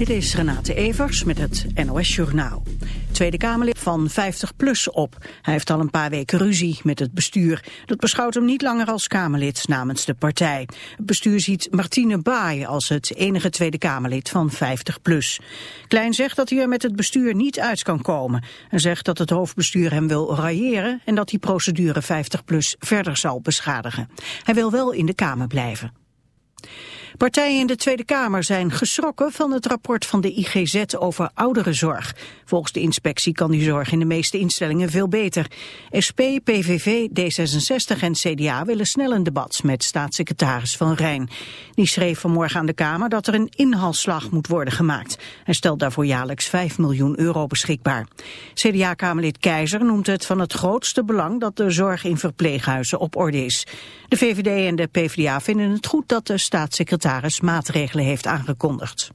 Dit is Renate Evers met het NOS Journaal. Tweede Kamerlid van 50PLUS op. Hij heeft al een paar weken ruzie met het bestuur. Dat beschouwt hem niet langer als Kamerlid namens de partij. Het bestuur ziet Martine Baai als het enige Tweede Kamerlid van 50PLUS. Klein zegt dat hij er met het bestuur niet uit kan komen. En zegt dat het hoofdbestuur hem wil railleren... en dat die procedure 50PLUS verder zal beschadigen. Hij wil wel in de Kamer blijven. Partijen in de Tweede Kamer zijn geschrokken van het rapport van de IGZ over ouderenzorg. Volgens de inspectie kan die zorg in de meeste instellingen veel beter. SP, PVV, D66 en CDA willen snel een debat met staatssecretaris Van Rijn. Die schreef vanmorgen aan de Kamer dat er een inhaalslag moet worden gemaakt. Hij stelt daarvoor jaarlijks 5 miljoen euro beschikbaar. CDA-Kamerlid Keizer noemt het van het grootste belang dat de zorg in verpleeghuizen op orde is. De VVD en de PvdA vinden het goed dat de staatssecretaris maatregelen heeft aangekondigd.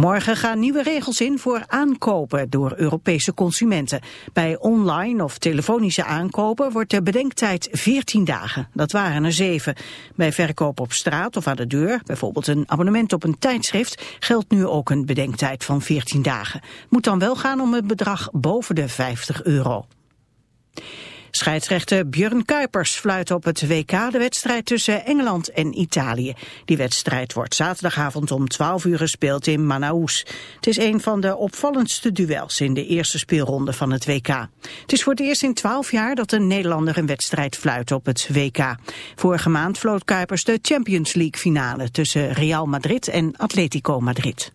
Morgen gaan nieuwe regels in voor aankopen door Europese consumenten. Bij online of telefonische aankopen wordt de bedenktijd 14 dagen. Dat waren er 7. Bij verkoop op straat of aan de deur, bijvoorbeeld een abonnement op een tijdschrift, geldt nu ook een bedenktijd van 14 dagen. Moet dan wel gaan om een bedrag boven de 50 euro. Scheidsrechter Björn Kuipers fluit op het WK de wedstrijd tussen Engeland en Italië. Die wedstrijd wordt zaterdagavond om 12 uur gespeeld in Manaus. Het is een van de opvallendste duels in de eerste speelronde van het WK. Het is voor het eerst in 12 jaar dat een Nederlander een wedstrijd fluit op het WK. Vorige maand floot Kuipers de Champions League finale tussen Real Madrid en Atletico Madrid.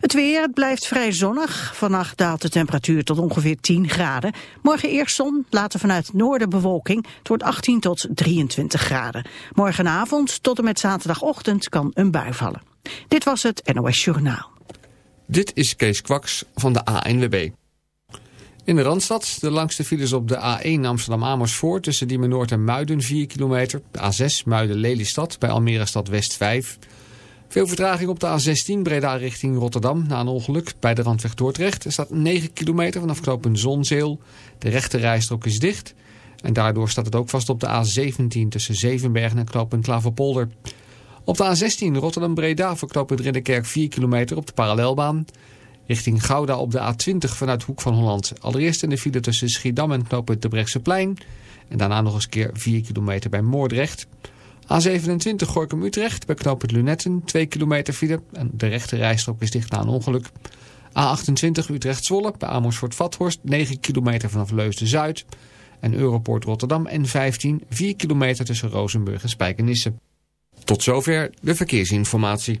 Het weer het blijft vrij zonnig. Vannacht daalt de temperatuur tot ongeveer 10 graden. Morgen eerst zon, later vanuit noorden bewolking. Het wordt 18 tot 23 graden. Morgenavond tot en met zaterdagochtend kan een bui vallen. Dit was het NOS Journaal. Dit is Kees Kwaks van de ANWB. In de Randstad, de langste files op de A1 Amsterdam-Amersfoort... tussen Diemen Noord en Muiden 4 kilometer. De A6 Muiden-Lelystad bij Almere Stad West 5 veel vertraging op de A16 Breda richting Rotterdam na een ongeluk bij de randweg Dordrecht. Er staat 9 kilometer vanaf knooppunt Zonzeel. De rechte rijstrook is dicht. En daardoor staat het ook vast op de A17 tussen Zevenbergen en knooppunt Klaverpolder. Op de A16 Rotterdam-Breda voor knooppunt Ridderkerk 4 kilometer op de parallelbaan. Richting Gouda op de A20 vanuit Hoek van Holland. Allereerst in de file tussen Schiedam en knooppunt de Plein. En daarna nog eens keer 4 kilometer bij Moordrecht. A27 Gorkum-Utrecht bij knooppunt Lunetten 2 kilometer file. En de rechte rijstrook is dicht na een ongeluk. A28 Utrecht-Zwolle bij Amersfoort-Vathorst 9 kilometer vanaf Leusden-Zuid. En Europoort Rotterdam N15 4 kilometer tussen Rozenburg en Spijkenisse. Tot zover de verkeersinformatie.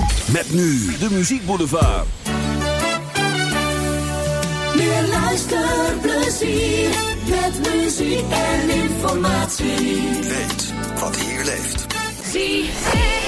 Met nu de muziekboulevard. Meer luisterplezier met muziek en informatie. Weet wat hier leeft. ZFM.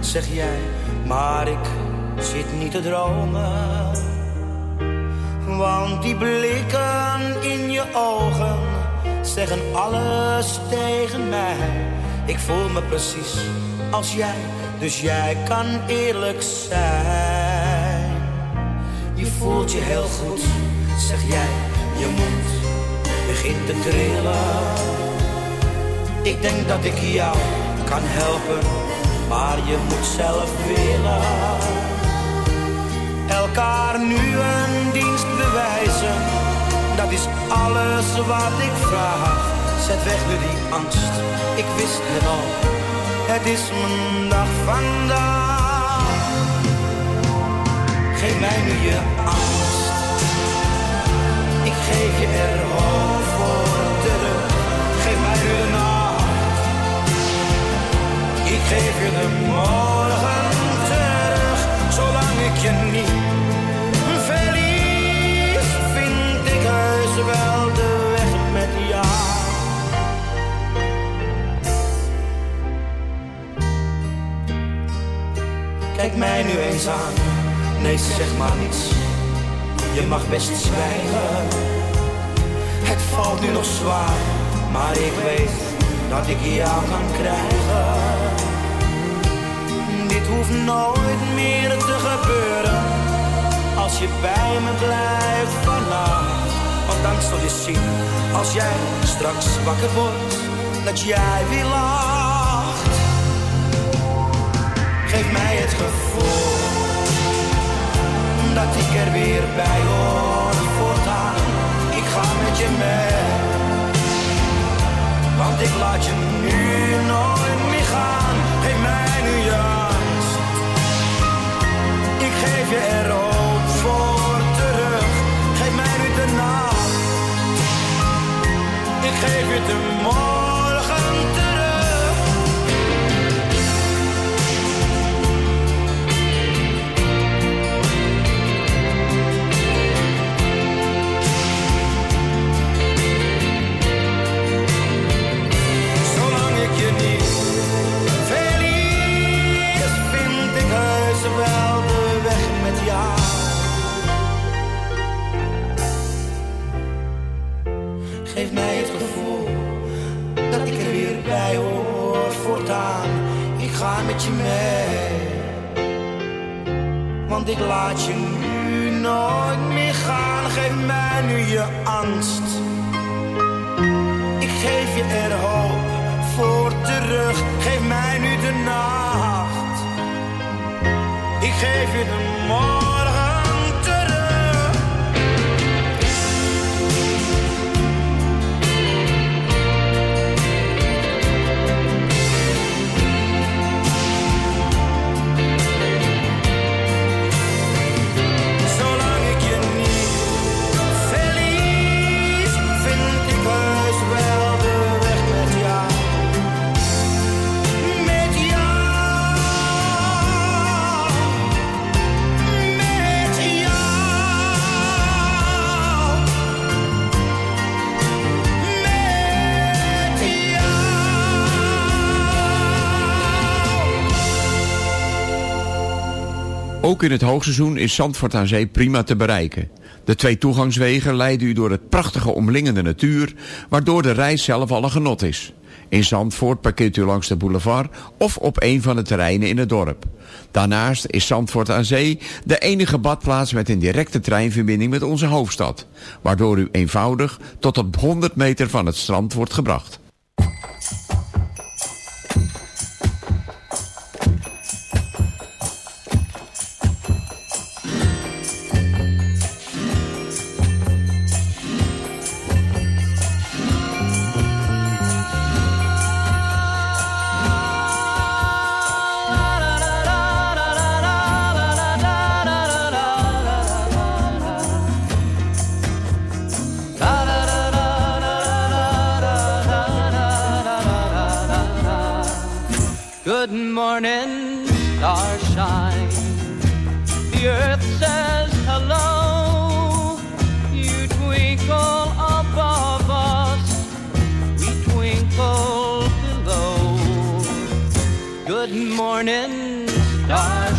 Zeg jij, maar ik zit niet te dromen. Want die blikken in je ogen zeggen alles tegen mij. Ik voel me precies als jij, dus jij kan eerlijk zijn. Je voelt je heel goed, zeg jij, je mond begint te trillen. Ik denk dat ik jou kan helpen, maar je moet zelf willen. Elkaar nu een dienst bewijzen, dat is alles wat ik vraag. Zet weg nu die angst, ik wist het al, het is mijn dag vandaag. Geef mij nu je angst, ik geef je er hoop geef je de morgen terug. Zolang ik je niet verlies, vind ik heus wel de weg met jou. Kijk mij nu eens aan, nee zeg maar niets. Je mag best zwijgen. Het valt nu nog zwaar, maar ik weet dat ik jou kan krijgen. Dit hoeft nooit meer te gebeuren, als je bij me blijft vannacht. Want dan je zien, als jij straks wakker wordt, dat jij weer lacht. Geef mij het gevoel dat ik er weer bij hoor voortaan. Ik ga met je mee, want ik laat je nu nooit meer je er ook voor terug. Geef mij nu de nacht, ik geef je de morgen je mee, want ik laat je nu nooit meer gaan. Geef mij nu je angst. Ik geef je er hoop voor terug. Geef mij nu de nacht. Ik geef je de morgen In het hoogseizoen is Zandvoort aan Zee prima te bereiken. De twee toegangswegen leiden u door het prachtige omlingende natuur, waardoor de reis zelf al een genot is. In Zandvoort parkeert u langs de boulevard of op een van de terreinen in het dorp. Daarnaast is Zandvoort aan Zee de enige badplaats met een directe treinverbinding met onze hoofdstad. Waardoor u eenvoudig tot op 100 meter van het strand wordt gebracht. morning star.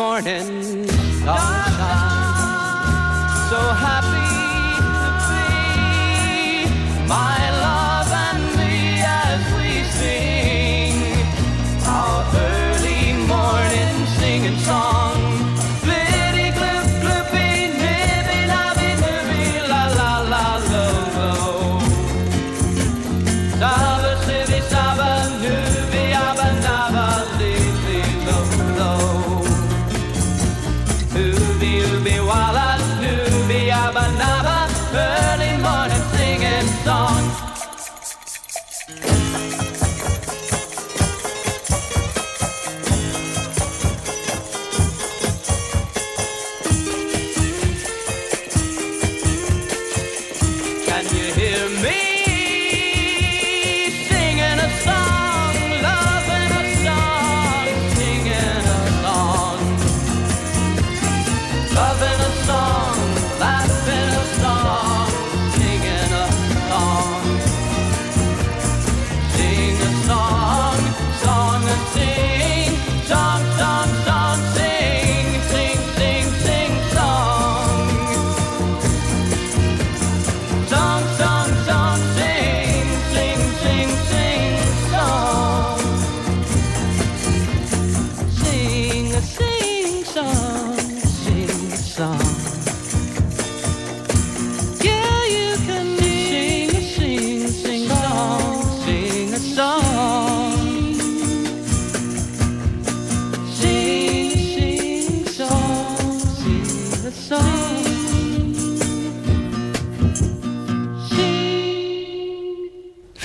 Morning,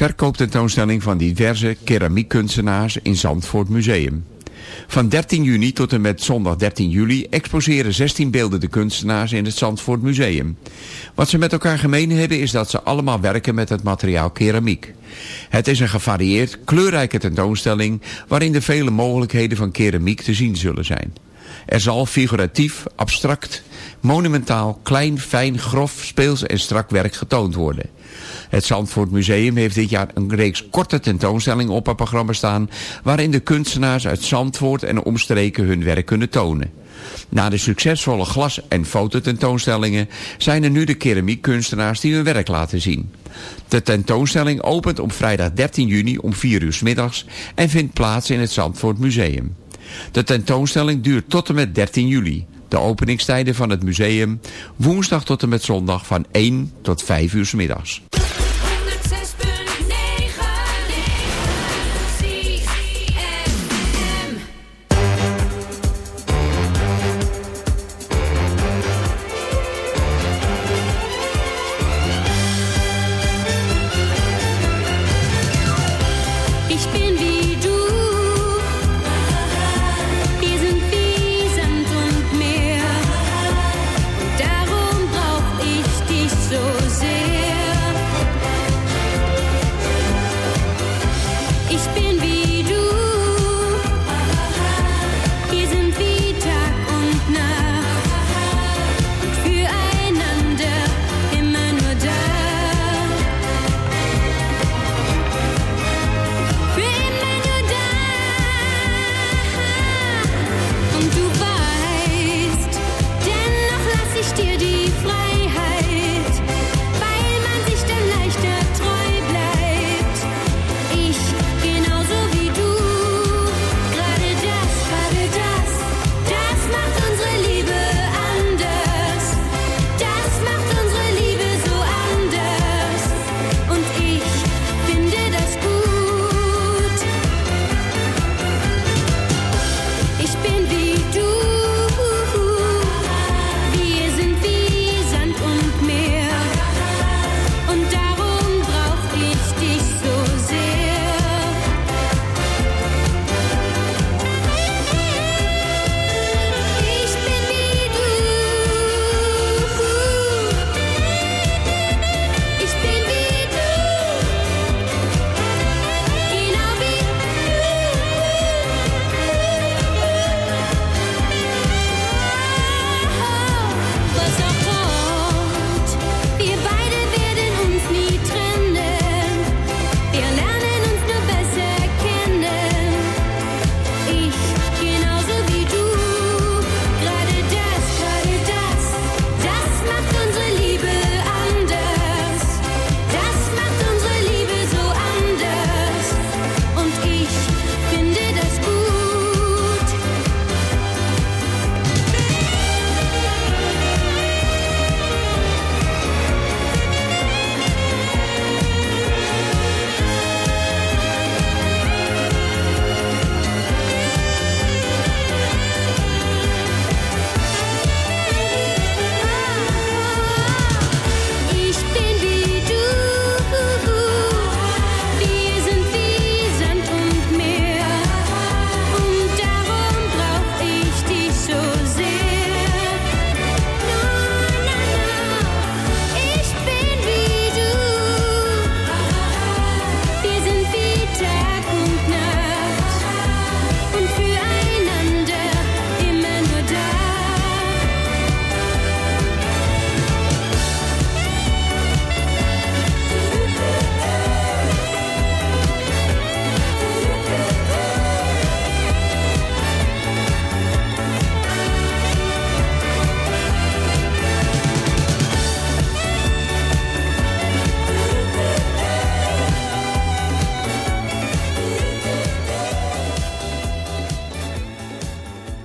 Verkooptentoonstelling van diverse keramiekkunstenaars in Zandvoort Museum. Van 13 juni tot en met zondag 13 juli exposeren 16 beeldende kunstenaars in het Zandvoort Museum. Wat ze met elkaar gemeen hebben is dat ze allemaal werken met het materiaal keramiek. Het is een gevarieerd, kleurrijke tentoonstelling waarin de vele mogelijkheden van keramiek te zien zullen zijn. Er zal figuratief, abstract, monumentaal, klein, fijn, grof, speels en strak werk getoond worden. Het Zandvoort Museum heeft dit jaar een reeks korte tentoonstellingen op het programma staan... waarin de kunstenaars uit Zandvoort en omstreken hun werk kunnen tonen. Na de succesvolle glas- en fototentoonstellingen zijn er nu de keramiekkunstenaars die hun werk laten zien. De tentoonstelling opent op vrijdag 13 juni om 4 uur middags en vindt plaats in het Zandvoort Museum. De tentoonstelling duurt tot en met 13 juli. De openingstijden van het museum woensdag tot en met zondag van 1 tot 5 uur middags.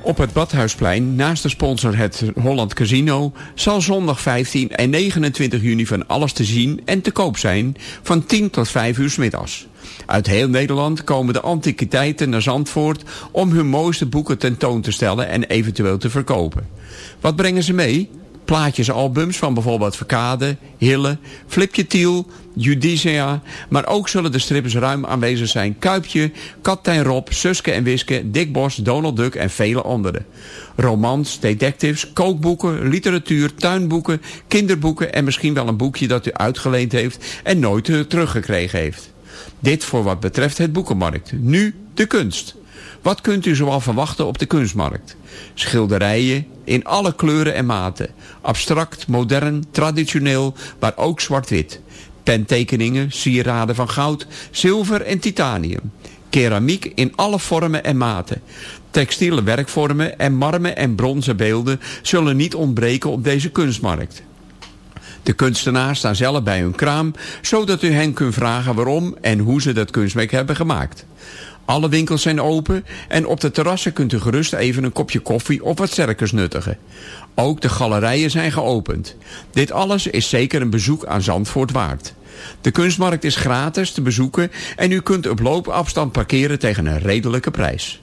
Op het Badhuisplein, naast de sponsor het Holland Casino... zal zondag 15 en 29 juni van alles te zien en te koop zijn... van 10 tot 5 uur middags. Uit heel Nederland komen de antiquiteiten naar Zandvoort... om hun mooiste boeken tentoon te stellen en eventueel te verkopen. Wat brengen ze mee? Plaatjesalbums van bijvoorbeeld Verkade, Hille, Flipje Tiel, Judicia. Maar ook zullen de strippers ruim aanwezig zijn Kuipje, Kaptein Rob, Suske en Wiske, Dick Bos, Donald Duck en vele anderen. Romans, detectives, kookboeken, literatuur, tuinboeken, kinderboeken en misschien wel een boekje dat u uitgeleend heeft en nooit eh, teruggekregen heeft. Dit voor wat betreft het boekenmarkt. Nu de kunst. Wat kunt u zoal verwachten op de kunstmarkt? Schilderijen in alle kleuren en maten. Abstract, modern, traditioneel, maar ook zwart-wit. Pentekeningen, sieraden van goud, zilver en titanium. Keramiek in alle vormen en maten. Textiele werkvormen en marmen en bronzen beelden zullen niet ontbreken op deze kunstmarkt. De kunstenaars staan zelf bij hun kraam, zodat u hen kunt vragen waarom en hoe ze dat kunstwerk hebben gemaakt. Alle winkels zijn open en op de terrassen kunt u gerust even een kopje koffie of wat sterkers nuttigen. Ook de galerijen zijn geopend. Dit alles is zeker een bezoek aan Zandvoort waard. De kunstmarkt is gratis te bezoeken en u kunt op loopafstand parkeren tegen een redelijke prijs.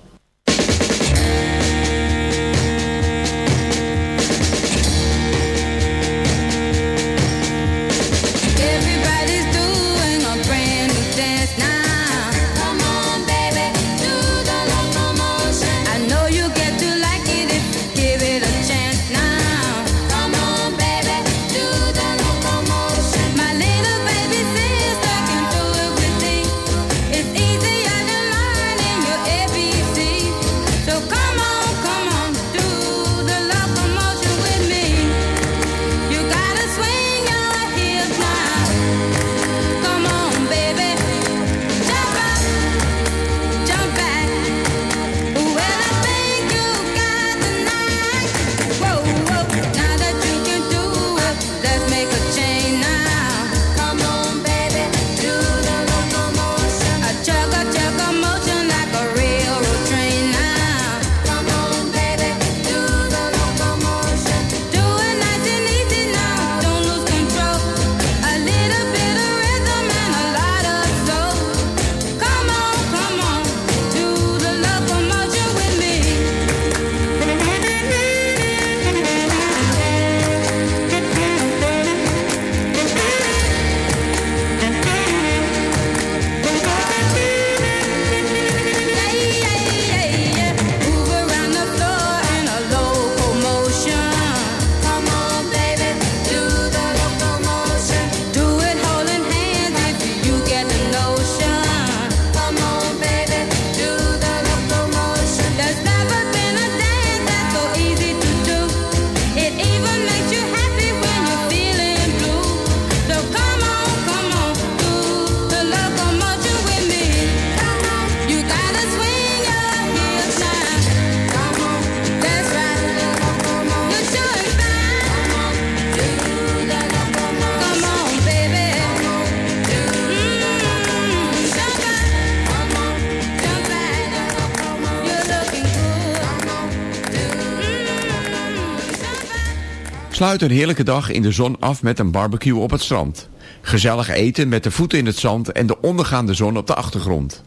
Sluit een heerlijke dag in de zon af met een barbecue op het strand. Gezellig eten met de voeten in het zand en de ondergaande zon op de achtergrond.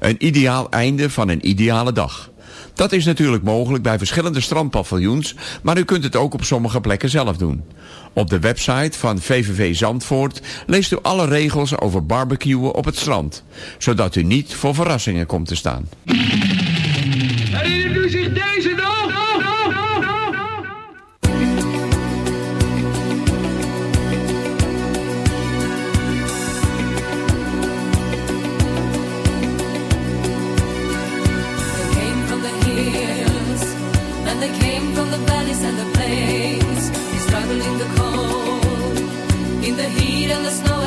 Een ideaal einde van een ideale dag. Dat is natuurlijk mogelijk bij verschillende strandpaviljoens, maar u kunt het ook op sommige plekken zelf doen. Op de website van VVV Zandvoort leest u alle regels over barbecuen op het strand, zodat u niet voor verrassingen komt te staan. The heat and the snow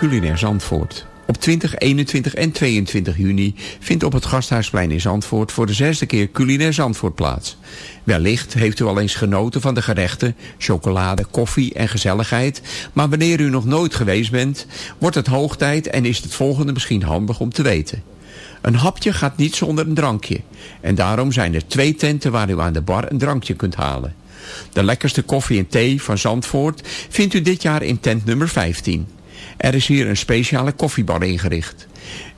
Culinair Zandvoort. Op 20, 21 en 22 juni vindt op het Gasthuisplein in Zandvoort voor de zesde keer Culinair Zandvoort plaats. Wellicht heeft u al eens genoten van de gerechten, chocolade, koffie en gezelligheid, maar wanneer u nog nooit geweest bent, wordt het hoog tijd en is het volgende misschien handig om te weten. Een hapje gaat niet zonder een drankje. En daarom zijn er twee tenten waar u aan de bar een drankje kunt halen. De lekkerste koffie en thee van Zandvoort vindt u dit jaar in tent nummer 15. Er is hier een speciale koffiebar ingericht.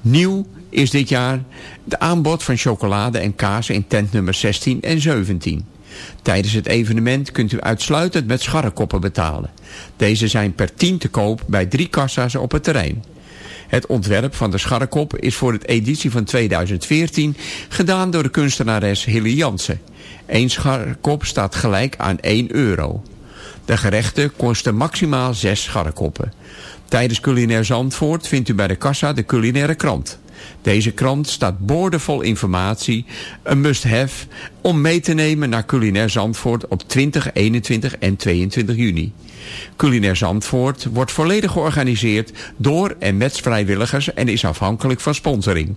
Nieuw is dit jaar de aanbod van chocolade en kaas in tent nummer 16 en 17. Tijdens het evenement kunt u uitsluitend met scharrekoppen betalen. Deze zijn per 10 te koop bij drie kassa's op het terrein. Het ontwerp van de scharrekop is voor het editie van 2014 gedaan door de kunstenares Hilly Jansen. Eén scharrekop staat gelijk aan 1 euro. De gerechten kosten maximaal 6 scharrekoppen. Tijdens Culinair Zandvoort vindt u bij de kassa de culinaire krant. Deze krant staat boordevol informatie, een must-have, om mee te nemen naar Culinair Zandvoort op 20, 21 en 22 juni. Culinair Zandvoort wordt volledig georganiseerd door en met vrijwilligers en is afhankelijk van sponsoring.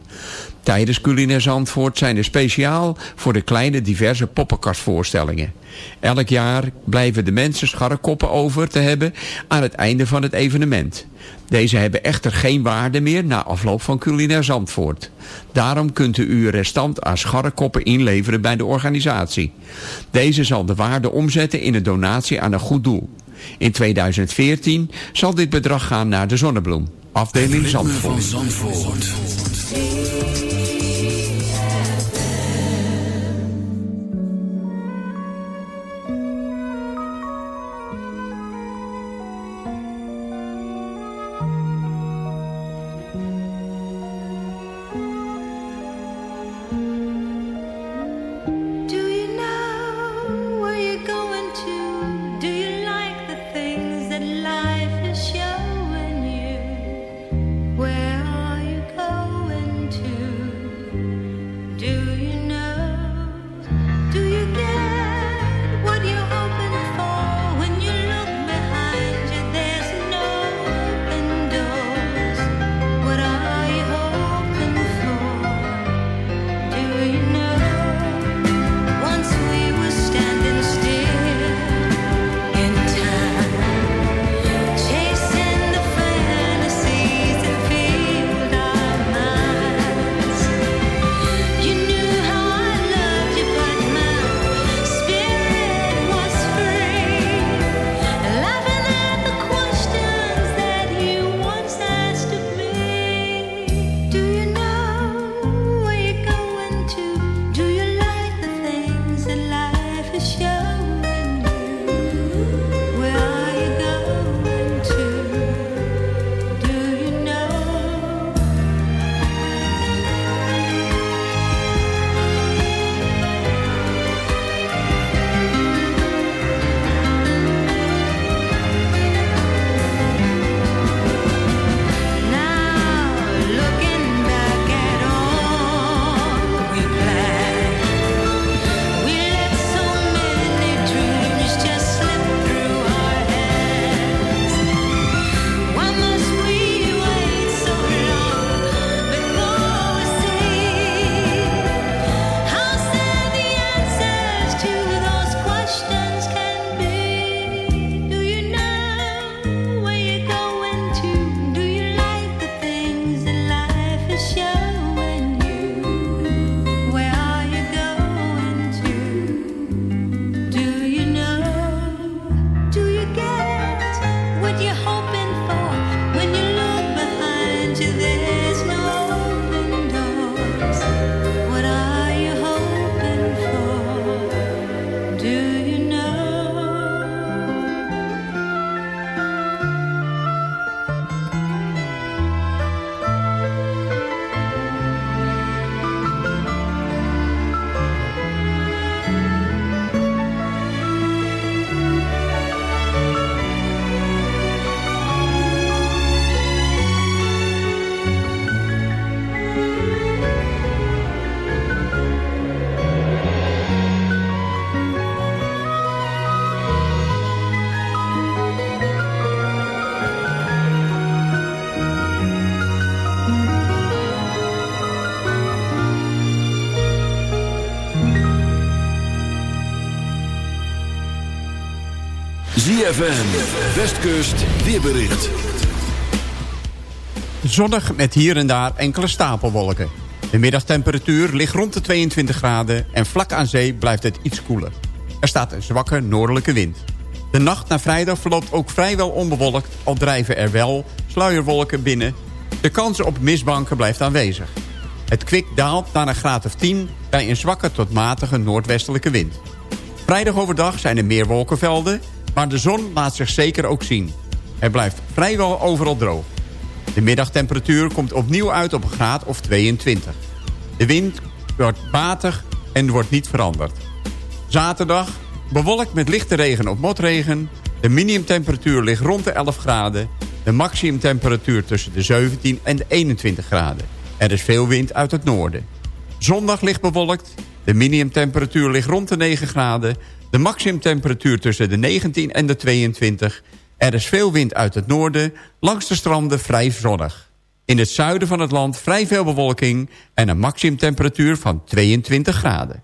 Tijdens Culinair Zandvoort zijn er speciaal voor de kleine diverse poppenkastvoorstellingen. Elk jaar blijven de mensen scharrekoppen over te hebben aan het einde van het evenement. Deze hebben echter geen waarde meer na afloop van Culinair Zandvoort. Daarom kunt u uw restant aan scharrekoppen inleveren bij de organisatie. Deze zal de waarde omzetten in een donatie aan een goed doel. In 2014 zal dit bedrag gaan naar de Zonnebloem, afdeling Zandvoort. ZFM, Westkust, weerbericht. Zonnig met hier en daar enkele stapelwolken. De middagtemperatuur ligt rond de 22 graden en vlak aan zee blijft het iets koeler. Er staat een zwakke noordelijke wind. De nacht naar vrijdag verloopt ook vrijwel onbewolkt... al drijven er wel sluierwolken binnen. De kans op mistbanken blijft aanwezig. Het kwik daalt naar een graad of 10 bij een zwakke tot matige noordwestelijke wind. Vrijdag overdag zijn er meer wolkenvelden, maar de zon laat zich zeker ook zien. Het blijft vrijwel overal droog. De middagtemperatuur komt opnieuw uit op een graad of 22. De wind wordt matig en wordt niet veranderd. Zaterdag bewolkt met lichte regen of motregen. De minimumtemperatuur ligt rond de 11 graden. De maximumtemperatuur tussen de 17 en de 21 graden. Er is veel wind uit het noorden. Zondag ligt bewolkt. De minimumtemperatuur ligt rond de 9 graden. De maximumtemperatuur tussen de 19 en de 22. Er is veel wind uit het noorden. Langs de stranden vrij zonnig. In het zuiden van het land vrij veel bewolking... en een maximumtemperatuur van 22 graden.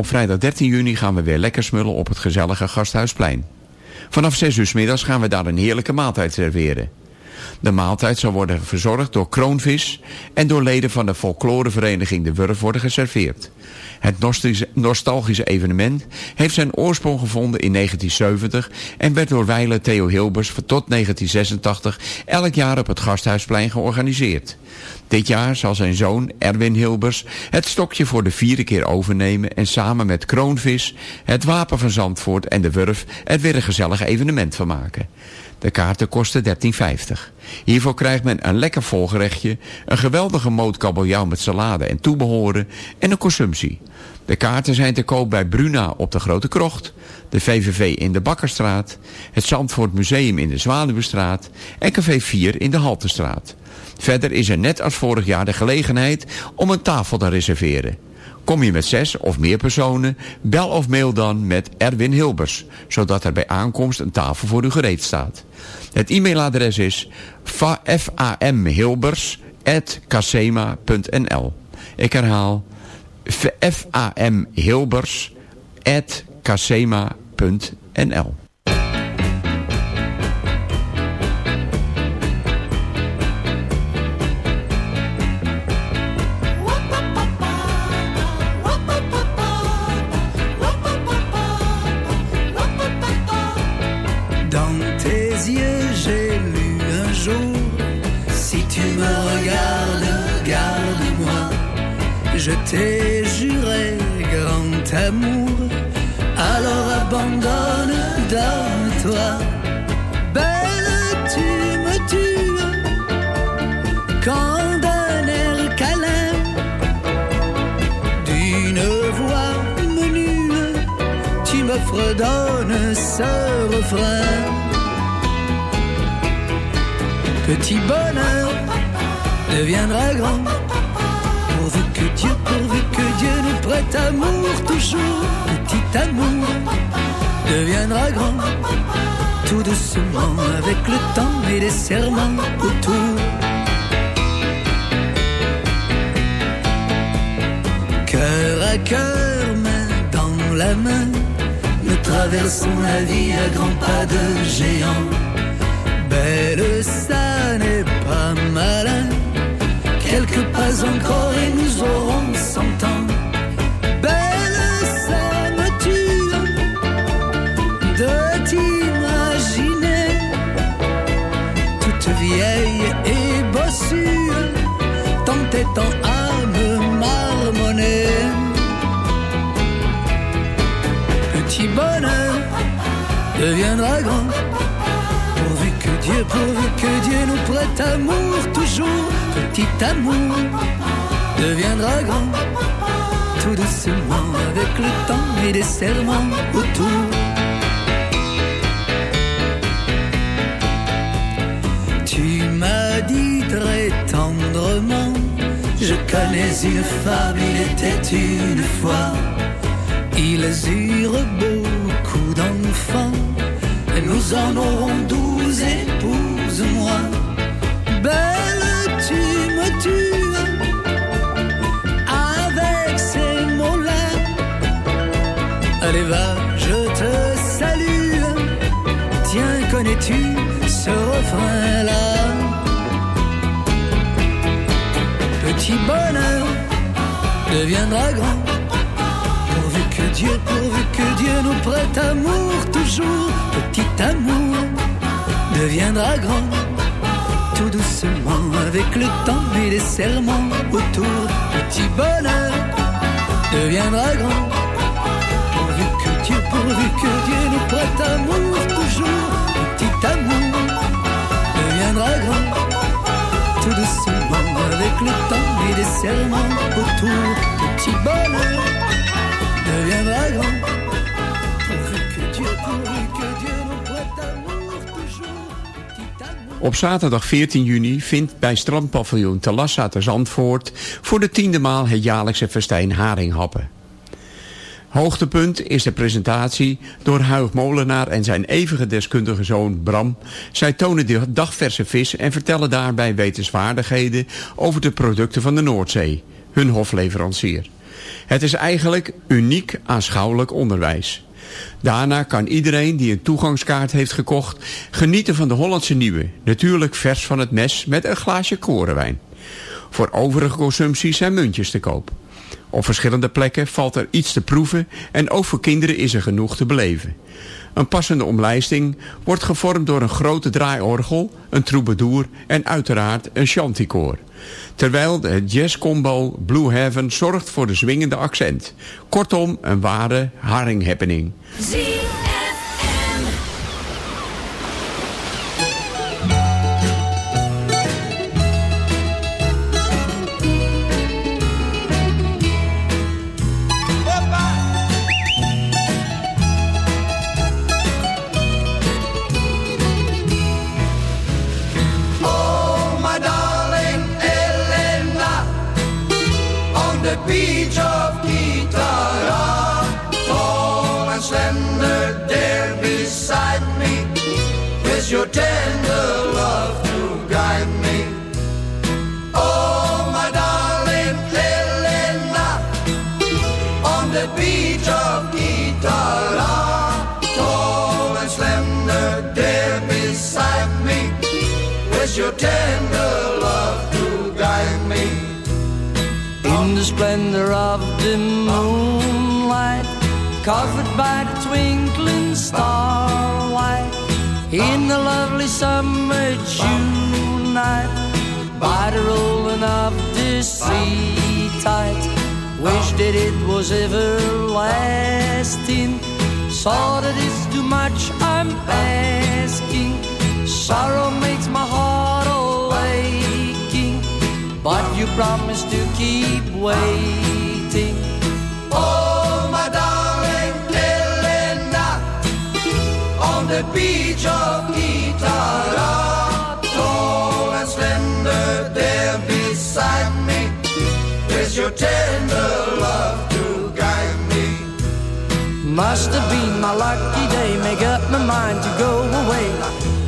Op vrijdag 13 juni gaan we weer lekker smullen op het gezellige Gasthuisplein. Vanaf 6 uur middags gaan we daar een heerlijke maaltijd serveren. De maaltijd zal worden verzorgd door kroonvis en door leden van de folklorevereniging De Wurf worden geserveerd. Het nostalgische- evenement heeft zijn oorsprong gevonden in 1970 en werd door wijler Theo Hilbers tot 1986 elk jaar op het Gasthuisplein georganiseerd. Dit jaar zal zijn zoon Erwin Hilbers het stokje voor de vierde keer overnemen en samen met Kroonvis, het Wapen van Zandvoort en de Wurf er weer een gezellig evenement van maken. De kaarten kosten 13,50. Hiervoor krijgt men een lekker volgerechtje, een geweldige moot kabeljauw met salade en toebehoren en een consumptie. De kaarten zijn te koop bij Bruna op de Grote Krocht, de VVV in de Bakkerstraat, het Zandvoort Museum in de Zwaluwestraat en Café 4 in de Haltestraat. Verder is er net als vorig jaar de gelegenheid om een tafel te reserveren. Kom je met zes of meer personen, bel of mail dan met Erwin Hilbers, zodat er bij aankomst een tafel voor u gereed staat. Het e-mailadres is famhilbers.casema.nl Ik herhaal famhilbers.casema.nl fredonnes ce refrain. Petit bonheur deviendra grand. Pourvu que Dieu, pourvu que Dieu nous prête amour toujours. Petit amour deviendra grand. Tout doucement avec le temps et les serments autour. Cœur à cœur, main dans la main, traversons la vie à grands pas de géant. Belle, ça n'est pas malin. Quelques pas encore et nous aurons cent ans. Pourvu que Dieu nous prête amour toujours, petit amour deviendra grand. Tout doucement avec le temps et des serments autour. Tu m'as dit très tendrement, je connais une femme, il était une fois. Ils eurent beaucoup d'enfants, nous en aurons douze, épouse-moi. Belle, tu me tues avec ces mots-là. Allez, va, je te salue. Tiens, connais-tu ce refrain-là? Petit bonheur deviendra grand. Pourvu que Dieu, pourvu que Dieu nous prête amour toujours. Amour deviendra grand. Tout doucement avec le temps et les serments autour. Petit bonheur deviendra grand. Pourvu que Dieu, pourvu que Dieu nous prête amour toujours. Petit amour deviendra grand. Tout doucement avec le temps et les serments autour. Petit bonheur deviendra grand. Op zaterdag 14 juni vindt bij strandpaviljoen Talassa te Zandvoort... voor de tiende maal het jaarlijkse festijn Haringhappen. Hoogtepunt is de presentatie door Huig Molenaar en zijn eeuwige deskundige zoon Bram. Zij tonen de dagverse vis en vertellen daarbij wetenswaardigheden over de producten van de Noordzee, hun hofleverancier. Het is eigenlijk uniek aanschouwelijk onderwijs. Daarna kan iedereen die een toegangskaart heeft gekocht... genieten van de Hollandse Nieuwe. Natuurlijk vers van het mes met een glaasje korenwijn. Voor overige consumptie zijn muntjes te koop. Op verschillende plekken valt er iets te proeven... en ook voor kinderen is er genoeg te beleven. Een passende omlijsting wordt gevormd door een grote draaiorgel, een troubadour en uiteraard een chanticoor. Terwijl de jazzcombo Blue Heaven zorgt voor de zwingende accent. Kortom, een ware haringhappening. Covered by the twinkling starlight, in the lovely summer June night, by the rolling of the sea tide, wish that it was everlasting. Saw that it's too much I'm asking. Sorrow makes my heart all aching, but you promised to keep waiting. The beach of Kitara, tall and slender there beside me, with your tender love to guide me. Must have been my lucky day, make up my mind to go away.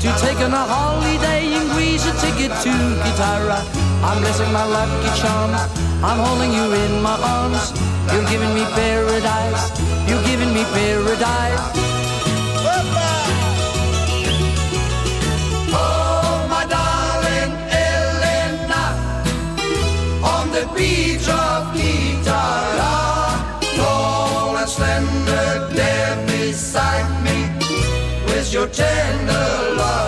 To take on a holiday in Greece, a ticket to Gitara. I'm blessing my lucky charms, I'm holding you in my arms. You're giving me paradise, you're giving me paradise. Beside me, with your tender love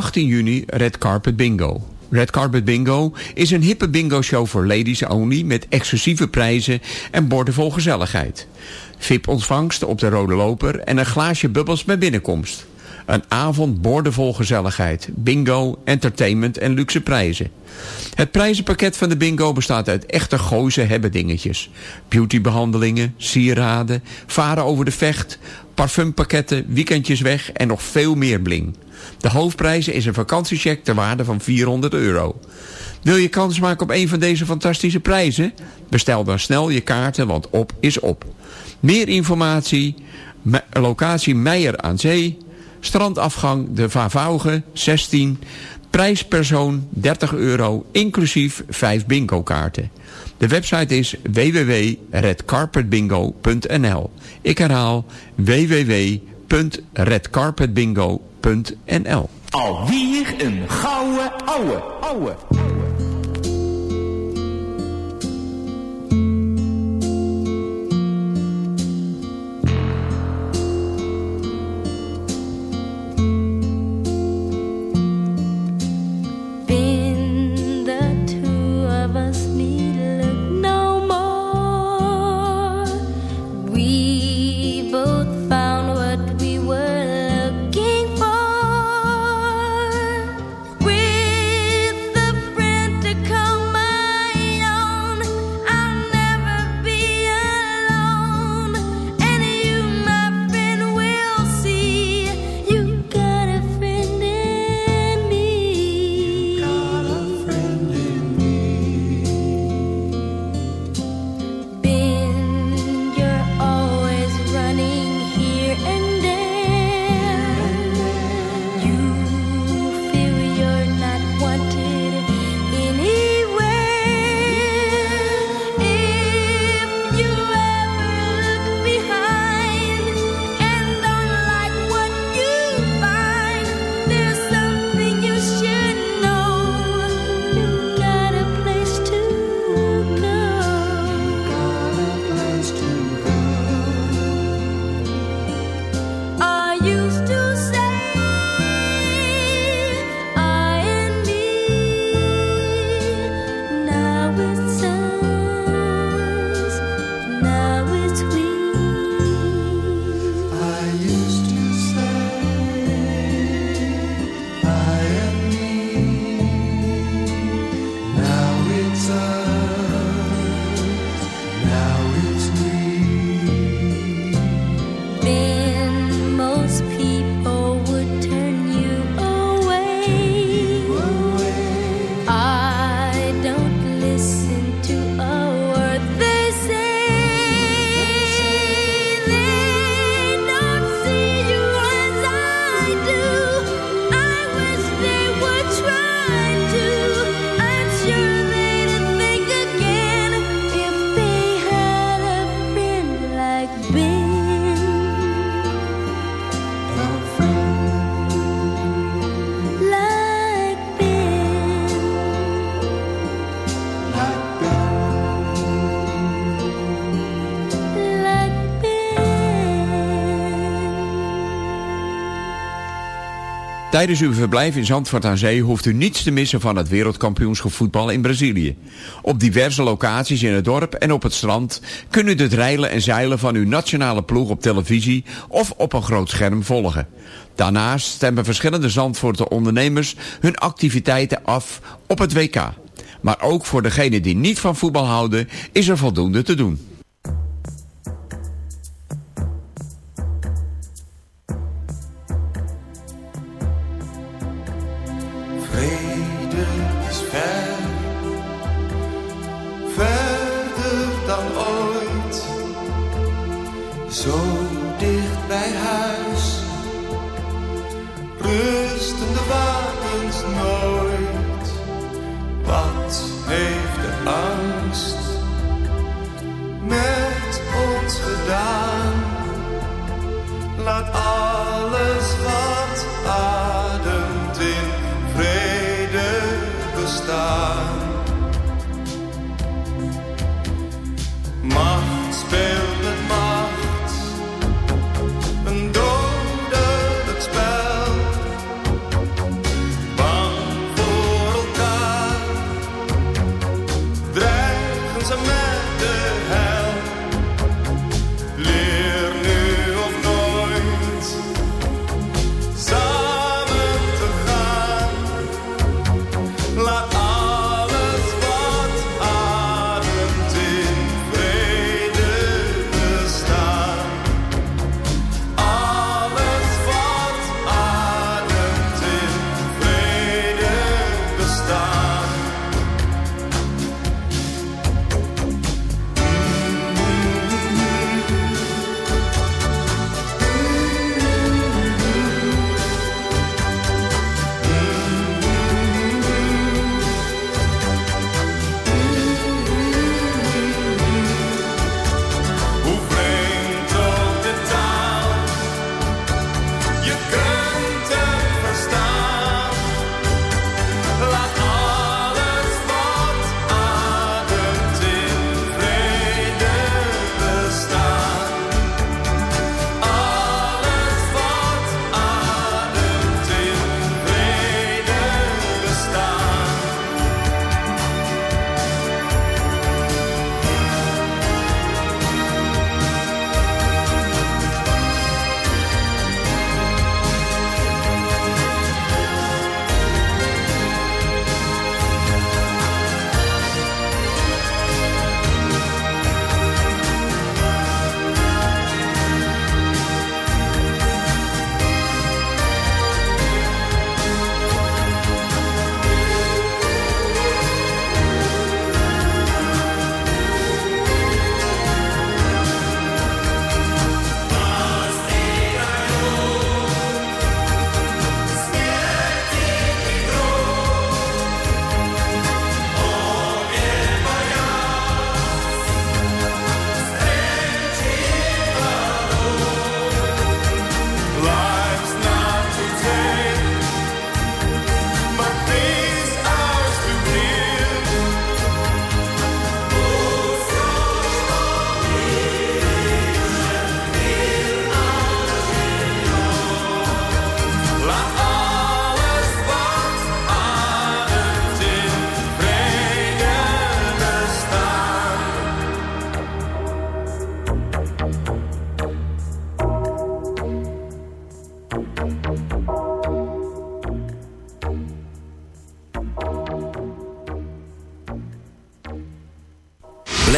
18 juni Red Carpet Bingo. Red Carpet Bingo is een hippe bingo show voor ladies only met exclusieve prijzen en borden vol gezelligheid. VIP-ontvangst op de rode loper en een glaasje bubbels met binnenkomst. Een avond boordevol gezelligheid, bingo, entertainment en luxe prijzen. Het prijzenpakket van de bingo bestaat uit echte gooise hebben dingetjes. Beautybehandelingen, sieraden, varen over de vecht, parfumpakketten, weekendjes weg en nog veel meer bling. De hoofdprijs is een vakantiecheck ter waarde van 400 euro. Wil je kans maken op een van deze fantastische prijzen? Bestel dan snel je kaarten, want op is op. Meer informatie, locatie Meijer aan Zee, strandafgang De Vavauge 16, prijspersoon 30 euro, inclusief 5 bingo kaarten. De website is www.redcarpetbingo.nl Ik herhaal www.redcarpetbingo.nl Alweer een gouden ouwe, ouwe. Tijdens uw verblijf in Zandvoort aan Zee hoeft u niets te missen van het wereldkampioenschap voetbal in Brazilië. Op diverse locaties in het dorp en op het strand kunt u het reilen en zeilen van uw nationale ploeg op televisie of op een groot scherm volgen. Daarnaast stemmen verschillende Zandvoortse ondernemers hun activiteiten af op het WK. Maar ook voor degenen die niet van voetbal houden is er voldoende te doen.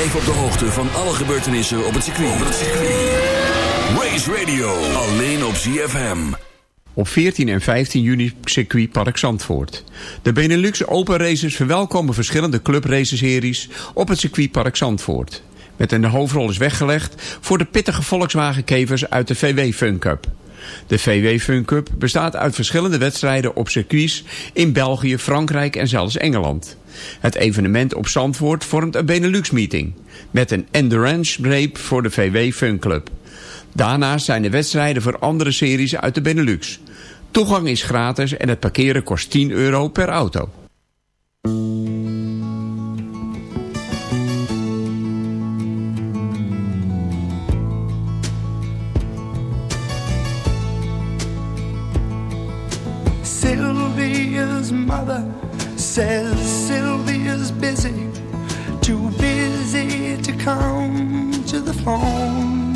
Blijf op de hoogte van alle gebeurtenissen op het circuit. Race Radio, alleen op ZFM. Op 14 en 15 juni circuitpark Zandvoort. De Benelux Open Races verwelkomen verschillende clubraceseries op het circuitpark Zandvoort. Met een hoofdrol is weggelegd voor de pittige Volkswagen-kevers uit de VW Fun Cup. De VW Fun Cup bestaat uit verschillende wedstrijden op circuits in België, Frankrijk en zelfs Engeland. Het evenement op Zandvoort vormt een Benelux-meeting met een endurance race voor de VW Fun Club. Daarnaast zijn er wedstrijden voor andere series uit de Benelux. Toegang is gratis en het parkeren kost 10 euro per auto. Sylvia's mother says come to the phone.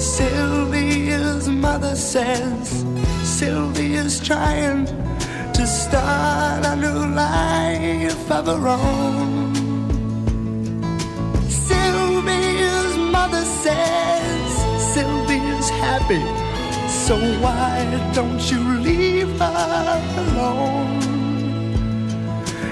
Sylvia's mother says Sylvia's trying to start a new life of her own. Sylvia's mother says Sylvia's happy, so why don't you leave her alone?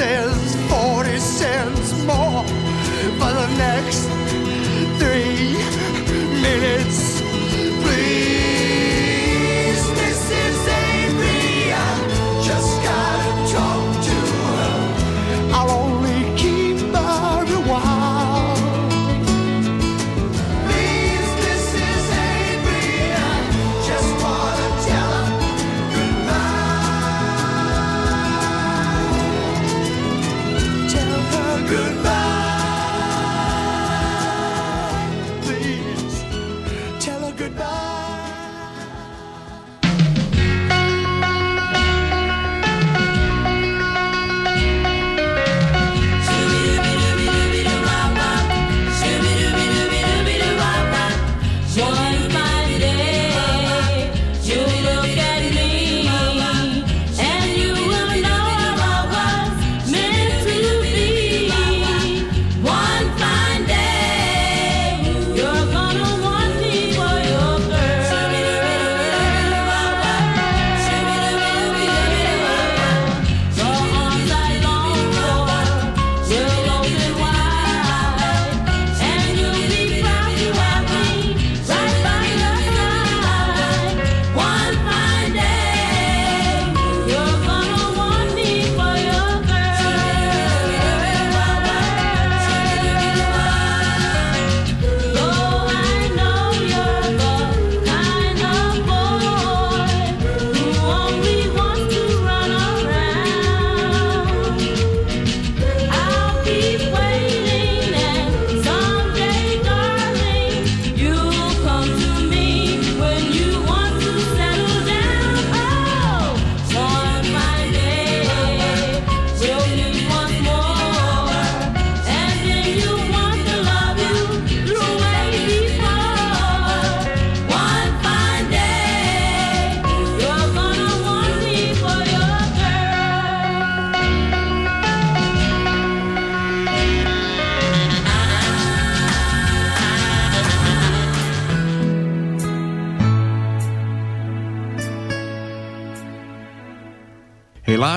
says 40 cents more for the next three minutes.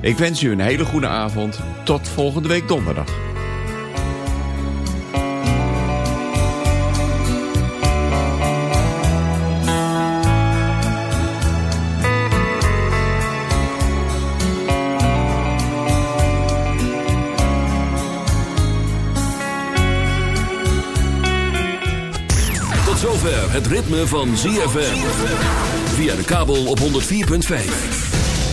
Ik wens u een hele goede avond. Tot volgende week donderdag. Tot zover het ritme van ZFM. Via de kabel op 104.5.